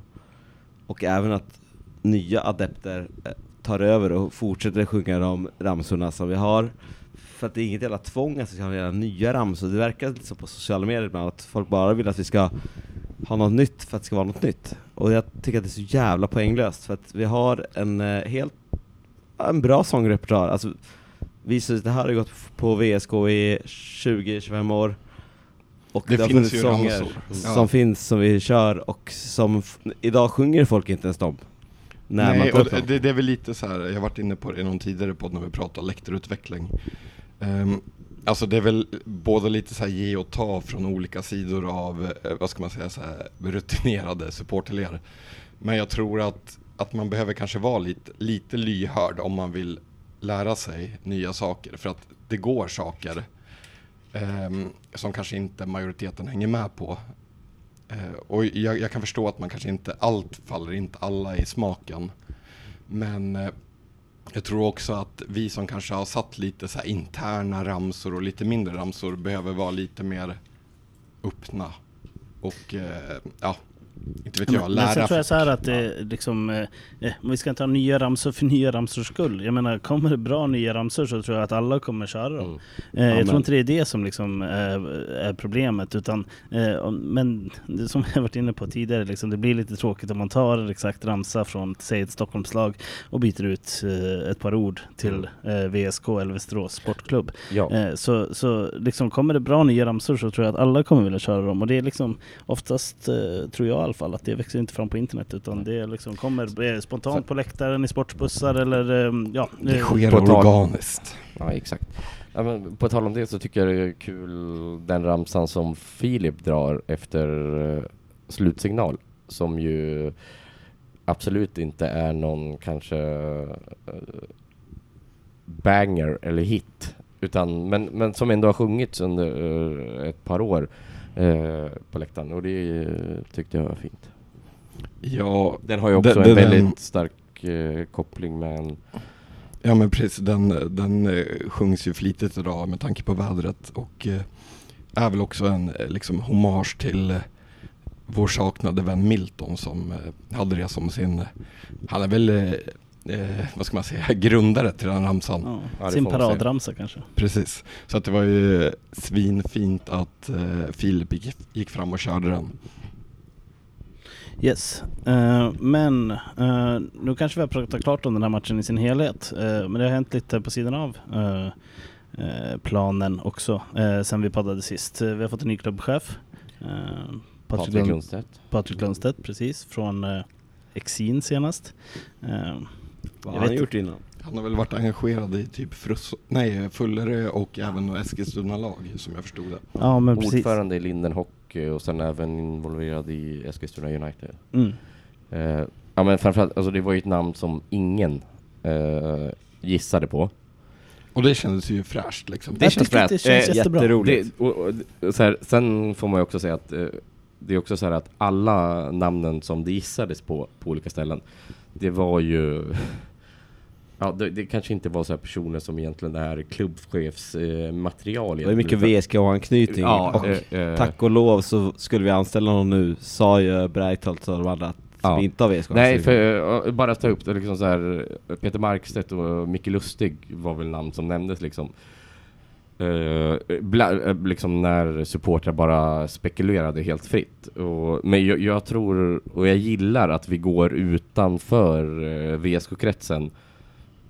Och även att nya adepter eh, tar över och fortsätter sjunga de ramsorna som vi har. För att det är inget jävla tvång att vi ska ha nya ramsor. Det verkar lite så på sociala medier ibland att folk bara vill att vi ska ha något nytt för att det ska vara något nytt. Och jag tycker att det är så jävla poänglöst för att vi har en eh, helt, en bra sångrepertoar. Alltså, vi, det här har ju gått på VSK i 20-25 år. Och Det har finns ju sånger ramsor. som finns som vi kör och som, idag sjunger folk inte ens dem. Man Nej, tar och det, det är väl lite så här, jag har varit inne på det i någon tidigare podd när vi pratade lektorutveckling. Um, alltså det är väl både lite så här ge och ta från olika sidor av, eh, vad ska man säga, så rutinerade supporterledare. Men jag tror att, att man behöver kanske vara lite, lite lyhörd om man vill lära sig nya saker. För att det går saker Ehm, som kanske inte majoriteten hänger med på. Eh, och jag, jag kan förstå att man kanske inte, allt faller inte alla i smaken. Men eh, jag tror också att vi som kanske har satt lite så här interna ramsor och lite mindre ramsor behöver vara lite mer öppna. Och eh, ja, inte vet jag, Men, men sen lära. tror jag så här att det liksom, eh, eh, vi ska inte ha nya ramsor för nya ramsors skull. Jag menar, kommer det bra nya ramsor så tror jag att alla kommer köra dem. Mm. Eh, jag tror inte det är det som liksom eh, är problemet. Utan, eh, men det som jag varit inne på tidigare, liksom, det blir lite tråkigt om man tar en exakt ramsa från säg ett Stockholmslag och byter ut eh, ett par ord till eh, VSK eller Västerås Sportklubb. Ja. Så så liksom, kommer det bra nya ramsor så tror jag att alla kommer vilja köra dem. Och det är liksom oftast, tror jag alla fall, att det växer inte fram på internet utan det liksom kommer spontant på läktaren i sportbussar eller eh, ja. Det eh, sker På tal- organiskt. Ja, exakt. Ja, men på tal om det så tycker jag det är kul den ramsan som Filip drar efter eh, slutsignal. Som ju absolut inte är någon kanske banger eller hit. Utan, men, men som ändå har sjungits under ett par år eh, på läktaren. Och det eh, tyckte jag var fint. Ja, Den har ju också det- en väldigt den- stark eh, koppling med en Ja men precis, den, den eh, sjungs ju flitigt idag med tanke på vädret och eh, är väl också en eh, liksom hommage till vår saknade vän Milton som hade det som sin, han är väl, eh, vad ska man säga, grundare till den ramsan. ja, sin paradramsa kanske. Precis, så att det var ju svinfint att eh, Filip gick, gick fram och körde den. Yes, Eh, men eh, nu kanske vi har pratat klart om den här matchen i sin helhet. Eh, men det har hänt lite på sidan av planen också sen vi poddade sist. Vi har fått en ny klubbchef. Patrik, Patrik Lund, Lundstedt. Patrik Lundstedt, precis, från Exin senast. Vad har han vet- gjort innan? Han har väl varit engagerad i typ Frus, nej, Fullerö och även några Eskilstuna-lag som jag förstod det. ja men precis. Ordförande i Linden Hockey och sen även involverad i Eskilstuna United. Mm. Eh, ja men framförallt, alltså det var ju ett namn som ingen eh, gissade på. Och det kändes ju fräscht liksom. Jag tycker att det känns Eh, jättebra. jätteroligt. Det, och, och, så här, sen får man ju också säga att eh, det är också så här att alla namnen som det gissades på på olika ställen, det var ju Ja, det, det kanske inte var så här personer som egentligen är klubbchefsmaterial. Eh, Det var mycket VSK-anknytning Ja, och eh, eh, tack och lov så skulle vi anställa någon nu, sa ju Breitholt och de andra att Ja. vi inte har VSK. Nej, för uh, bara ta upp det liksom så här, eh, Peter Markstedt och Micke Lustig var väl namn som nämndes liksom. Uh, bla, eh, liksom när supportrar bara spekulerade helt fritt. Och, men jag, jag tror, och jag gillar att vi går utanför uh, VSK-kretsen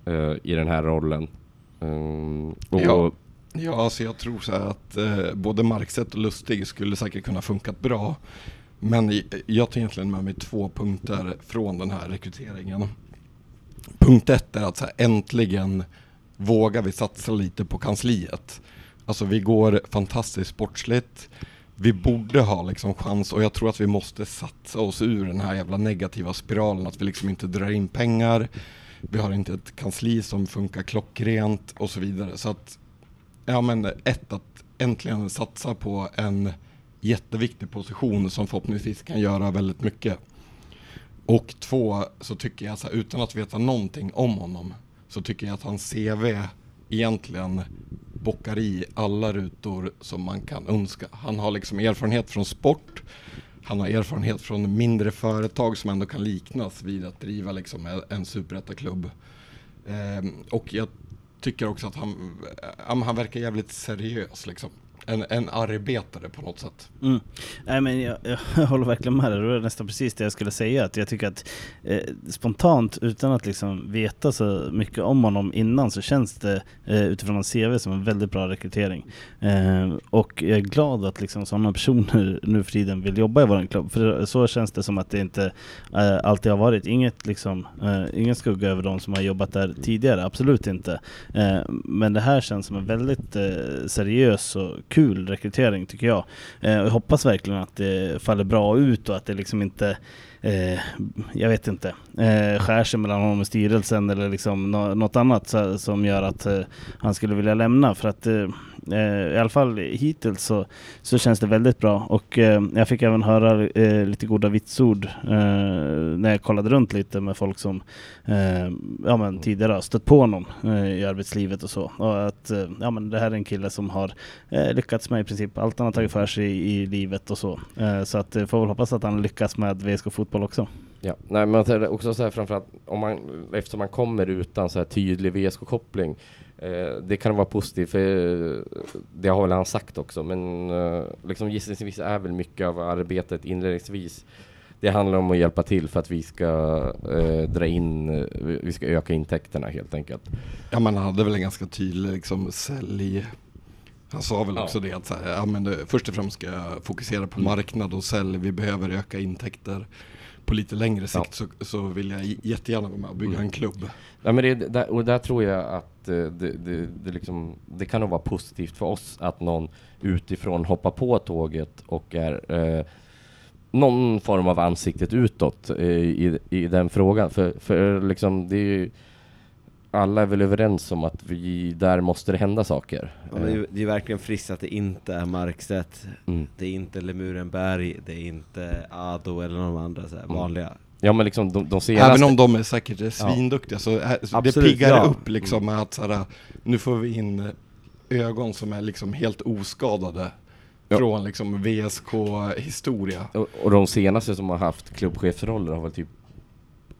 uh, i den här rollen. Um, och, Ja. Ja, alltså jag tror så här att uh, både Markstedt och Lustig skulle säkert kunna funkat bra. Men jag tar egentligen med mig två punkter från den här rekryteringen. Punkt ett är att så här, äntligen vågar vi satsa lite på kansliet. Alltså vi går fantastiskt sportsligt. Vi borde ha liksom chans och jag tror att vi måste satsa oss ur den här jävla negativa spiralen. Att vi liksom inte drar in pengar. Vi har inte ett kansli som funkar klockrent och så vidare. Så att, ja men ett, att äntligen satsa på en jätteviktig position som förhoppningsvis kan göra väldigt mycket. Och två, så tycker jag så här, utan att veta någonting om honom, så tycker jag att hans CV egentligen bockar i alla rutor som man kan önska. Han har liksom erfarenhet från sport, han har erfarenhet från mindre företag som ändå kan liknas vid att driva liksom en- superettaklubb. Eh, och jag tycker också att han, eh, han verkar jävligt seriös liksom. En, en arbetare på något sätt. Mm. Nej men jag, jag håller verkligen med dig, det var nästan precis det jag skulle säga. Att jag tycker att eh, spontant, utan att liksom veta så mycket om honom innan, så känns det eh, utifrån hans CV som en väldigt bra rekrytering. Eh, och jag är glad att liksom sådana personer nu för tiden vill jobba i vår klubb. För så känns det som att det inte eh, alltid har varit. Inget liksom, eh, ingen skugga över de som har jobbat där tidigare, absolut inte. Eh, men det här känns som en väldigt eh, seriös och kul rekrytering tycker jag. Eh, jag hoppas verkligen att det faller bra ut och att det liksom inte Eh, jag vet inte, eh, skär sig mellan honom och styrelsen eller liksom no något annat så, som gör att eh, han skulle vilja lämna. För att eh, eh, i alla fall hittills så, så känns det väldigt bra. Och eh, jag fick även höra eh, lite goda vitsord eh, när jag kollade runt lite med folk som eh, ja, men tidigare har stött på honom eh, i arbetslivet och så. Och att eh, ja, men det här är en kille som har eh, lyckats med i princip allt han har tagit för sig i, i livet och så. Eh, så att eh, får väl hoppas att han lyckas med VSK Fotboll också. Ja, nej men också så här framförallt om man, eftersom man kommer utan så här tydlig VSK-koppling eh, det kan vara positivt för eh, det har väl han sagt också men eh, liksom gissningsvis är väl mycket av arbetet inledningsvis det handlar om att hjälpa till för att vi ska eh, dra in, eh, vi vi ska öka intäkterna helt enkelt. Ja man hade väl en ganska tydlig liksom sälj. Han sa väl Ja. också det att så här, ja, men det, först och främst ska jag fokusera på Mm. marknad och sälj. Vi behöver öka intäkter. På lite längre sikt Ja. så, så vill jag jättegärna vara med och bygga Mm. en klubb. Ja, men det, där, och där tror jag att eh, det, det, det, liksom, det kan nog vara positivt för oss att någon utifrån hoppar på tåget och är eh, någon form av ansiktet utåt eh, i, i den frågan. För, för liksom, det är ju, alla är väl överens om att vi, där måste det hända saker. Ja, men det, är, det är verkligen friskt att det inte är Markstedt, Mm. det är inte Lemurenberg, det är inte Ado eller någon andra så här Mm. vanliga. Ja men liksom de, de senaste... Även om de är säkert är svinduktiga så, är, så det Absolut, piggar ja. upp liksom med att så här, nu får vi in ögon som är liksom helt oskadade. Ja. Från liksom VSK-historia. Och, och de senaste som har haft klubbchefsroller har väl typ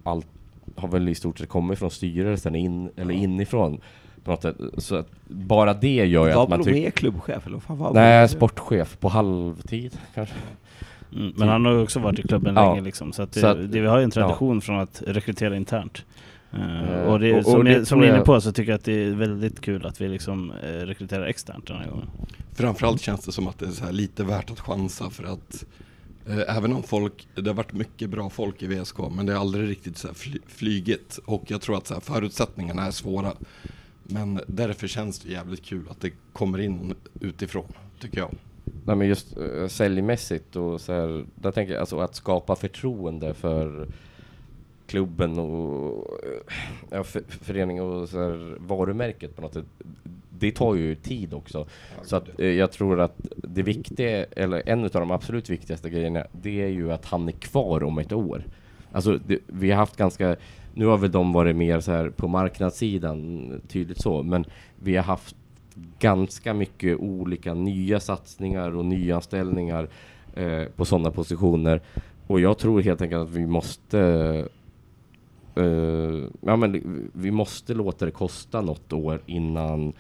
allt har väl i stort sett kommit från styrelsen in, eller inifrån på något sätt. Så att bara det gör ju Var att man Blomé tycker... klubbchef eller vad fan var Nej, sportchef på halvtid kanske. Mm, men han har ju också varit i klubben Ja. länge liksom, så att det, Så att- det, vi har ju en tradition från att rekrytera internt. Eh, Eh, och, det, och- och som, det ni, som ni är inne på så tycker jag att det är väldigt kul att vi liksom eh, rekryterar externt den här gången. Framförallt känns det som att det är så här lite värt att chansa för att Eh, Eh, även om folk, det har varit mycket bra folk i VSK, men det är aldrig riktigt så här fly, flygigt. Och jag tror att så här, förutsättningarna är svåra. Men därför känns det jävligt kul att det kommer in utifrån, tycker jag. Nej men just uh, säljmässigt och så här, där tänker jag alltså att skapa förtroende för klubben och eh, ja, för, föreningen och så här, varumärket på något sätt. Det tar ju tid också. Så att eh, jag tror att det viktiga, eller en av de absolut viktigaste grejerna, det är ju att han är kvar om ett år. Alltså det, vi har haft ganska, nu har väl de varit mer så här på marknadssidan, tydligt så, men vi har haft ganska mycket olika nya satsningar och nyanställningar eh, på sådana positioner. Och jag tror helt enkelt att vi måste eh, ja, men vi måste låta det kosta något år innan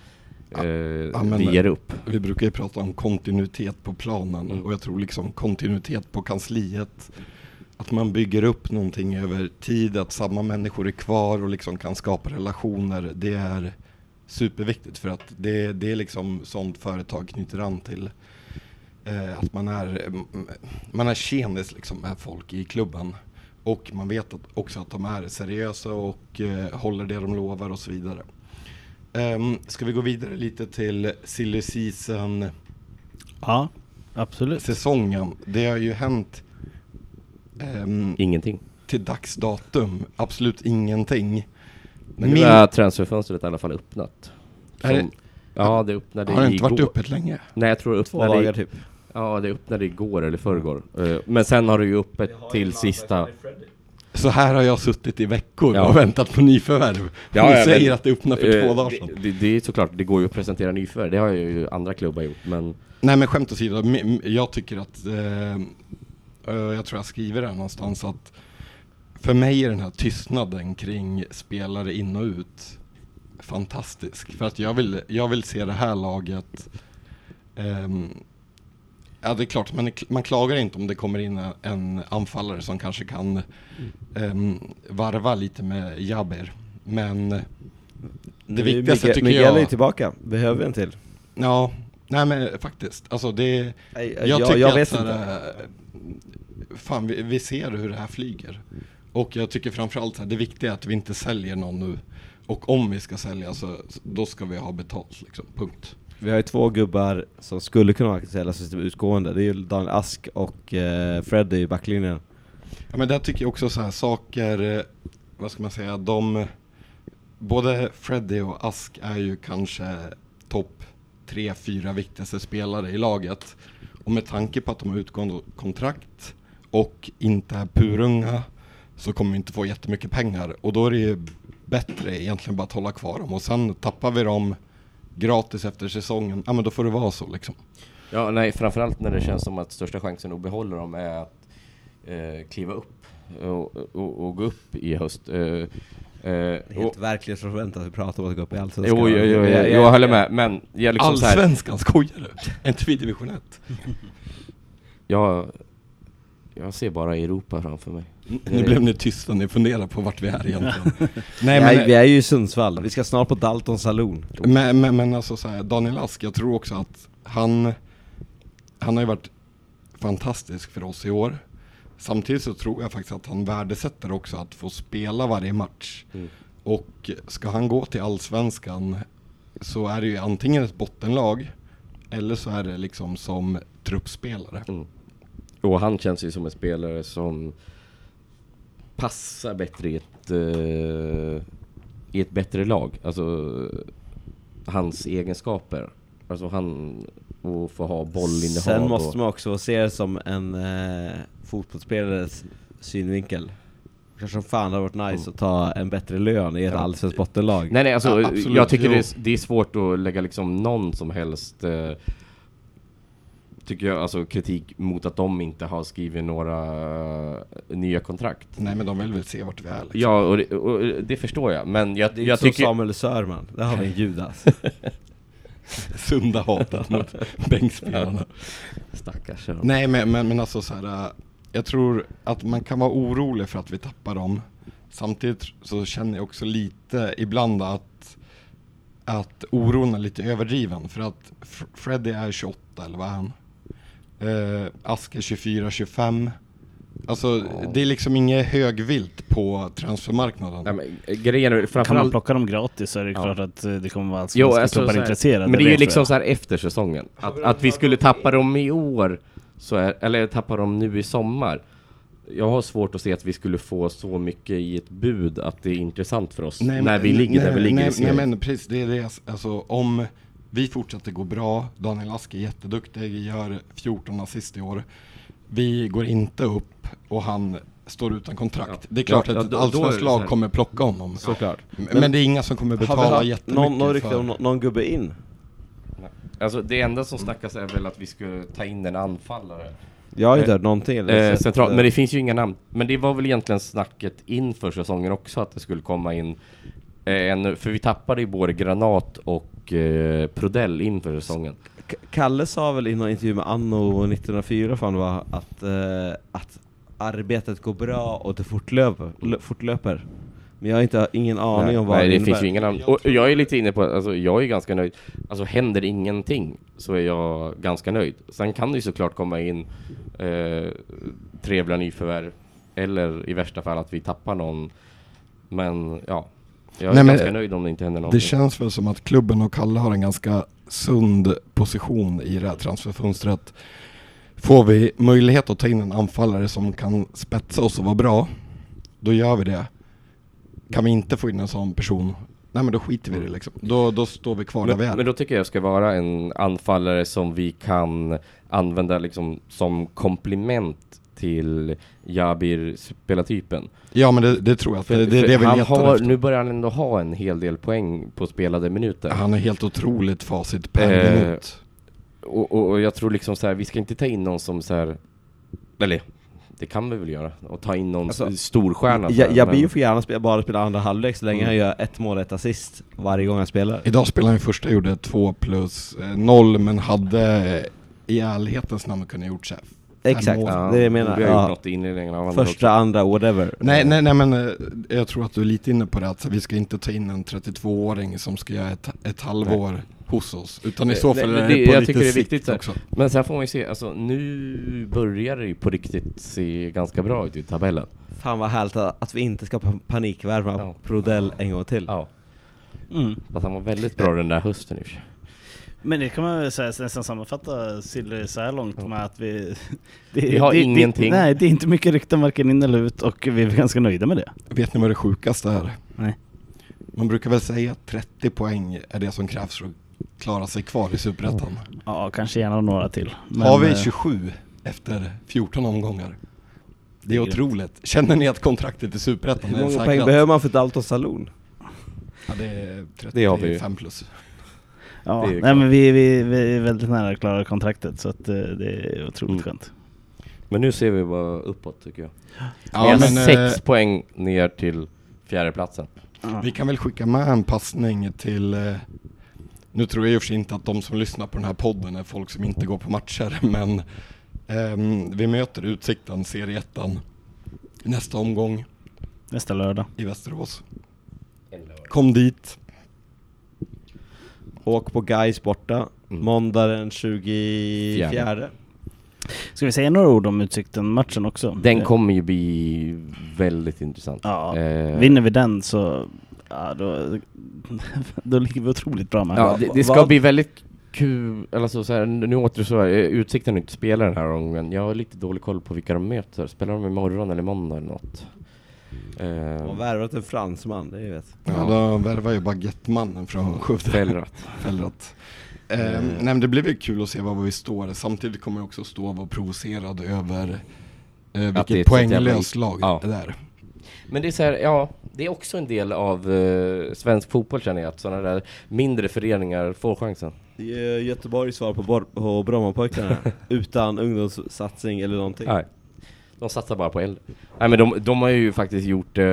ja, men- vi ger upp. Vi brukar ju prata om kontinuitet på planen Mm. och jag tror liksom kontinuitet på kansliet. Att man bygger upp någonting över tid, att samma människor är kvar och liksom kan skapa relationer. Det är superviktigt för att det, det är liksom sånt företag knyter an till. Eh, att man är, mm, man är tjenis liksom med folk i klubben. Och man vet att, också att de är seriösa och eh, håller det de lovar och så vidare. Um, ska vi gå vidare lite till silly season Ja, absolut. säsongen? Det har ju hänt ehm, Ingenting. till dags datum absolut ingenting. Men nu Min- är transferfönstret i alla fall öppnat. Är det- Som- ja, det öppnade har det inte varit igår. öppet länge? Nej, jag tror det Två öppnade, dagar typ. ja, det öppnade igår eller förrgår. Eh, Men sen har det ju öppet till sista... Så här har jag suttit i veckor Ja. och väntat på nyförvärv. Ja, Ni ja, säger men- att det öppnar för Eh, två dagar det, sedan. det, det är såklart, det går ju att presentera nyförvärv. Det har ju andra klubbar gjort, men... Nej men skämt åsido, jag tycker att, eh, eh, jag tror jag skriver det här någonstans att för mig är den här tystnaden kring spelare in och ut fantastisk. För att jag vill, jag vill se det här laget ehm, Ja det är klart, är, man klagar inte om det kommer in en- anfallare som kanske kan ehm, varva lite med Jabber. Men det viktigaste Miguel, tycker Miguel jag... är ju tillbaka, behöver vi en till? Ja, nej men faktiskt. Alltså det... Nej, Jag, jag, tycker jag att vet så inte. äh, Fan, vi, vi ser hur det här flyger. Och jag tycker framförallt att det viktiga är att vi inte säljer någon nu. Och om vi ska sälja så då ska vi ha betalt liksom, punkt. Vi har ju två gubbar som skulle kunna säljas som utgående, det är ju Daniel Ask och eh, Fred i backlinjen. Ja men där tycker jag också så här saker, eh, vad ska man säga, de... Både Freddy och Ask är ju kanske topp tre, fyra viktigaste spelare i laget. Och med tanke på att de har utgående kontrakt och inte är purunga så kommer vi inte få jättemycket pengar. Och då är det ju bättre egentligen bara att hålla kvar dem. Och sen tappar vi dem gratis efter säsongen, ja men då får det vara så liksom. Ja, nej, framförallt när det känns som att största chansen att behålla dem är att eh, kliva upp och, och, och gå upp i höst. Eh, eh, Helt verklighetsfrånvänt att vi pratar om att gå upp i Allsvenskan. jo, jo, jo, jo, jag, jag håller med, men jag liksom så här, Allsvenskan, skojar du? Är inte vi division 1? jag, jag ser bara Europa framför mig. Nu blev ni tysta, ni funderar på vart vi är egentligen. Nej, Nej vi, är, men, vi är ju i Sundsvall, vi ska snart på Dalton Saloon. men, men, men alltså så här, Daniel Ask, jag tror också att han, han har ju varit fantastisk för oss i år. Samtidigt så tror jag faktiskt att han värdesätter också att få spela varje match. Mm. Och ska han gå till Allsvenskan så är det ju antingen ett bottenlag eller så är det liksom som truppspelare. Mm. Och han känns ju som en spelare som passar bättre i ett, eh, i ett bättre lag. Alltså hans egenskaper. Alltså han och få ha bollinnehav. Sen måste man också se det som en eh, fotbollsspelares synvinkel. Kanske som fan hade varit nice att ta en bättre lön i ett Ja. allsvenskt bottenlag. Nej nej alltså Ja, absolut, jag tycker det är, det är svårt att lägga liksom någon som helst eh, Tycker jag, alltså kritik mot att de inte har skrivit några eh, nya kontrakt. Nej men de vill väl se vart vi är liksom. Ja, och det, och det förstår jag, men jag, Det är jag som tycker... Samuel Sörman, där har vi en Judas. Sunda hatet mot bänkspelarna. Stackars ja. Nej men, men, men alltså så här, äh, jag tror att man kan vara orolig för att vi tappar dem. Samtidigt så känner jag också lite ibland att, att oron är lite överdriven. För att Freddy är 28 eller vad är han? Eh, Aske 24-25. Alltså det är liksom inget högvilt på transfermarknaden. Nej, men, grejen är Kan man framförallt... plocka dem gratis så är det Ja. klart att eh, det kommer vara allsvenska alltså, klubbar intresserade. Men det är ju liksom så här efter säsongen. Att, att vi skulle tappa dem i år, så är, eller tappa dem nu i sommar. Jag har svårt att se att vi skulle få så mycket i ett bud att det är intressant för oss när men- vi ligger nej, där vi ligger nej, nej men precis, det är det. Alltså om vi fortsätter gå bra, Daniel Aske är jätteduktig, gör 14 assist i år. Vi går inte upp och han står utan kontrakt. Ja. Det är klart Ja, att ett allsvenskt lag här. kommer plocka honom. Såklart. Men, men det är inga som kommer betala jättemycket någon, någon rykte om någon gubbe in? Alltså det enda som snackas är väl att vi skulle ta in en anfallare Jag har inte Eh, hört någonting. eller eh, eh, men det finns ju inga namn. Men det var väl egentligen snacket inför säsongen också att det skulle komma in eh, en, för vi tappade ju både Granat och eh, Prodell inför säsongen. K- Kalle sa väl i någon intervju med Anno 1904 fan var att, eh, att arbetet går bra och det fortlöper. lö- fortlöper. Men jag har inte, ingen aning nej, om vad nej, det innebär. finns ju inga namn. Och jag är lite inne på, alltså jag är ganska nöjd. Alltså händer ingenting så är jag ganska nöjd. Sen kan det ju såklart komma in eh, trevliga nyförvärv. Eller i värsta fall att vi tappar någon. Men ja, jag är Nej, men ganska nöjd om det inte händer Det någonting. känns väl som att klubben och Kalle har en ganska sund position i det här transferfönstret. Får vi möjlighet att ta in en anfallare som kan spetsa oss och vara bra, då gör vi det. Kan vi inte få in en sån person, nej men då skiter vi i det liksom. Då, då står vi kvar där vi Men, är. men då tycker jag ska vara en anfallare som vi kan använda liksom som komplement till Jabir spelartypen. Ja men det, det tror jag, för det, det är För det vi han har, efter. Nu börjar han ändå ha en hel del poäng på spelade minuter. Han är helt otroligt facit per Eh, minut. Och, och, och jag tror liksom så här, vi ska inte ta in någon som så här, eller det kan vi väl göra, och ta in någon Alltså, storstjärna. Ja, Jabir får gärna spela, bara spela andra halvlek så länge Mm. han gör ett mål, ett assist varje gång han spelar. Idag spelade han ju första, gjorde två plus eh, noll, men hade eh, i ärlighetens namn kunnat gjort så Exakt. Ja, det är det jag menar. Vi har Ja. något i inledningen av andra Första, andra, whatever. Nej, nej, nej men eh, jag tror att du är lite inne på det att vi ska inte ta in en 32-åring som ska göra ett, ett halvår hos oss. Utan i Nej, så nej, fall men är det- det på jag lite tycker det är viktigt också. Men sen får man ju se, alltså nu börjar det ju på riktigt se ganska bra ut i tabellen. Fan vad härligt att vi inte ska pa- panikvärva Ja. Prodell en gång till. Ja, Mm. fast han var väldigt bra den där hösten i och för sig. Men det kan man väl säga, nästan sammanfatta Silly så här långt med att vi... Det, Vi har det, ingenting. Det, nej, det är inte mycket rykten varken in eller ut och vi är ganska nöjda med det. Vet ni vad det sjukaste är? Nej. Man brukar väl säga att 30 poäng är det som krävs för att klara sig kvar i Superettan. Ja, kanske gärna några till. Men, Har vi eh, 27 efter 14 omgångar? Det är otroligt. Känner ni att kontraktet i Superettan Hur är många poäng säkrat? behöver man för Dalton Saloon? Ja, det är Det har vi ju. 35 plus. Ja, nej klart. men vi, vi, vi är väldigt nära att klara kontraktet så att eh, det är otroligt Mm. skönt. Men nu ser vi bara uppåt tycker jag. Ja, vi har men, sex eh, poäng ner till fjärdeplatsen. Ja. Vi kan väl skicka med en passning till, eh, nu tror jag i och för sig inte att de som lyssnar på den här podden är folk som inte går på matcher, men ehm, vi möter Utsikten, serieettan, nästa omgång Nästa lördag. i Västerås. Kom dit. Åk på Gais borta, Mm. måndag den 24. Fjärde. Ska vi säga några ord om Utsikten-matchen också? Den Eh, kommer ju bli väldigt intressant. Ja, Eh, vinner vi den så... Ja, då, då ligger vi otroligt bra med. Ja, det, det ska Vad- bli väldigt kul, alltså så här, nu åter så här, eh, Utsikten inte spelat den här omgången. Jag har lite dålig koll på vilka de möter. Spelar de imorgon eller måndag eller något? De har Eh, värvat en fransman, det vet Ja, de värvar ju baguettemannen från Skövde. Fällrat. Fällrat. Ehm, Mm. nej men det blir väl kul att se var vi står. Samtidigt kommer jag också stå och vara provocerad över eh, det är vilket sånt poänglöst lag Ja. det där. Men det är så här, ja, det är också en del av eh, svensk fotboll känner jag, att sådana där mindre föreningar får chansen. Gö- Göteborgs svar på, på Brommapojkarna, utan ungdomssatsning eller någonting. Nej. De satsar bara på eld. Nej men de, de har ju faktiskt gjort eh,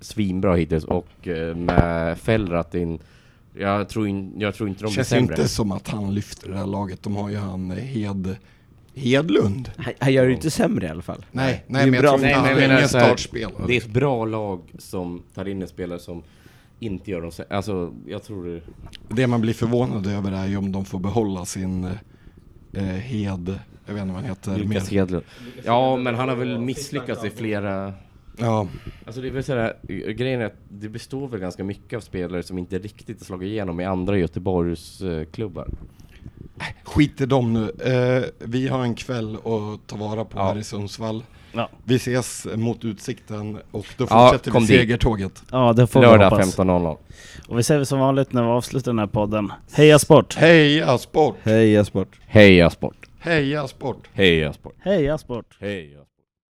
svinbra hittills och eh, med Fällrat in jag tror, in, jag tror inte de Det blir känns sämre. inte som att han lyfter det här laget. De har ju han eh, Hed, Hedlund. Han, han gör det ju inte sämre i alla fall. Nej, Det nej är men jag bra- tror inte han är menar ingen så här, startspelare. Det är ett bra lag som tar in en spelare som inte gör dem sä- Alltså, jag tror det... Det man blir förvånad över är ju om de får behålla sin, eh, Hed, jag vet inte vad han heter. Lukas. Hedlund. Ja, men han har väl misslyckats i flera... Ja, Alltså det är väl sådär, grejen är att det består väl ganska mycket av spelare som inte riktigt har slagit igenom i andra Göteborgs klubbar. skit i dem nu. Eh, vi har en kväll att ta vara på Ja. här i Sundsvall. Ja, Vi ses mot Utsikten och då Ja, fortsätter kom vi segertåget. ja det får vi Lördag hoppas. 15.00. Och vi säger som vanligt när vi avslutar den här podden. Heja sport! Heja sport! Heja sport! Heja sport! Heja sport! Heja sport! Heja sport! Heja sport!